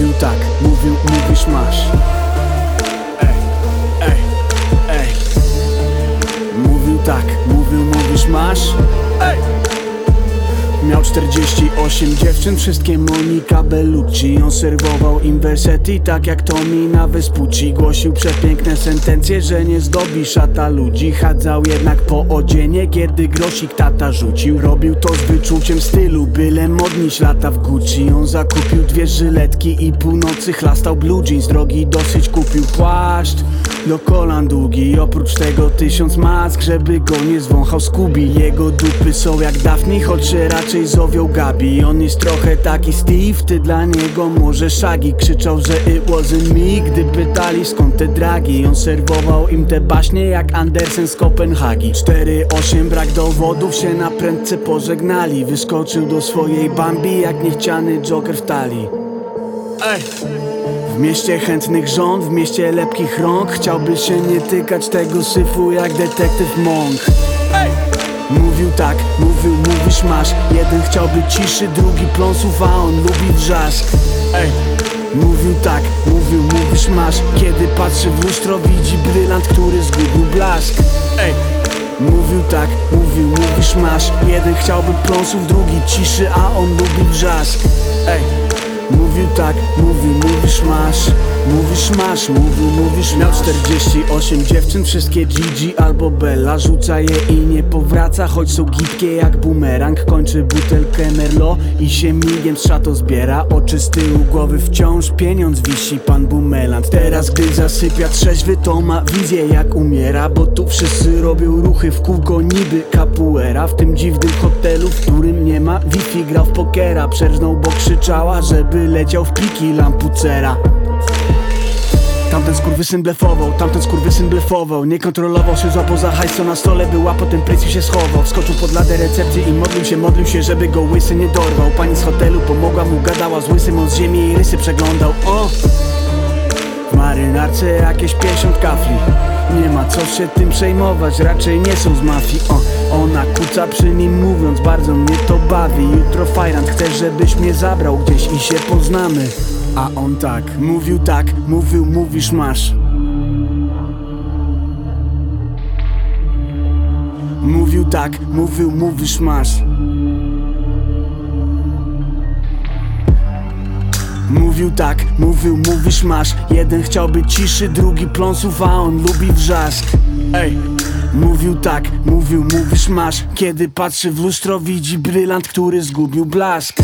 Mówił tak, mówił, mówisz masz. Ej, ej, ej. Mówił tak, mówił, mówisz masz Miał 48 dziewczyn, wszystkie Monika Bellucci. On serwował im wersety tak jak Tommy na Vespucci Głosił przepiękne sentencje, że nie zdobi szata ludzi. Chadzał jednak po odzienie, kiedy grosik tata rzucił. Robił to z wyczuciem stylu, byle modnić lata w Gucci. On zakupił dwie żyletki i północy chlastał blue jeans. Drogi dosyć kupił płaszcz do kolan długi. Oprócz tego tysiąc mask, żeby go nie zwąchał Scooby Jego dupy są jak Daphne, choć raczej zowią Gabi. On jest trochę taki Steve, ty dla niego może Shaggy Krzyczał, że it wasn't me, gdy pytali skąd te dragi. On serwował im te baśnie jak Andersen z Kopenhagi. 4-8 brak dowodów, się na prędce pożegnali. Wyskoczył do swojej Bambi jak niechciany Joker w talii. Ej! W mieście chętnych żon, w mieście lepkich rąk. Chciałby się nie tykać tego syfu jak detektyw Monk Mówił tak, mówił, mówisz masz. Jeden chciałby ciszy, drugi pląsów, a on lubi wrzask. Ej, mówił tak, mówił, mówisz masz. Kiedy patrzy w lustro, widzi brylant, który zgubił blask. Ej, mówił tak, mówił, mówisz masz. Jeden chciałby pląsów, drugi ciszy, a on lubi wrzask. Ej, tak, mówił, mówisz masz. Mówisz masz, mówił, mówisz Miał 48 dziewczyn, wszystkie Gigi albo Bella. Rzuca je i nie powraca, choć są gitkie jak bumerang. Kończy butelkę Merlot i się migiem z szatą zbiera. Oczy z tyłu głowy wciąż, pieniądz wisi pan bumeland Teraz gdy zasypia trzeźwy to ma wizję jak umiera. Bo tu wszyscy robią ruchy w kółko niby capoeira W tym dziwnym hotelu, w którym nie ma Wi-Fi grał w pokera. Przerżnął, bo krzyczała, żeby leciał w pliki lampucera. Tamten skurwysyn blefował, tamten skurwysyn blefował. Nie kontrolował się, złapał za hajs, co na stole była Potem pryciu się schował, wskoczył pod ladę recepcji I modlił się, modlił się, żeby go łysy nie dorwał. Pani z hotelu pomogła mu, gadała z łysym On z ziemi i rysy przeglądał, o! W marynarce jakieś 50 kafli Nie ma co się tym przejmować, raczej nie są z mafii. O, Ona kuca przy nim mówiąc, bardzo mnie to bawi. Jutro fajrant, chcę żebyś mnie zabrał gdzieś i się poznamy. A on tak, mówił tak, mówił, mówisz masz. Mówił tak, mówił, mówisz masz Mówił tak, mówił, mówisz masz. Jeden chciałby ciszy, drugi pląsów, a on lubi wrzask. Ej, mówił tak, mówił, mówisz masz. Kiedy patrzy w lustro, widzi brylant, który zgubił blask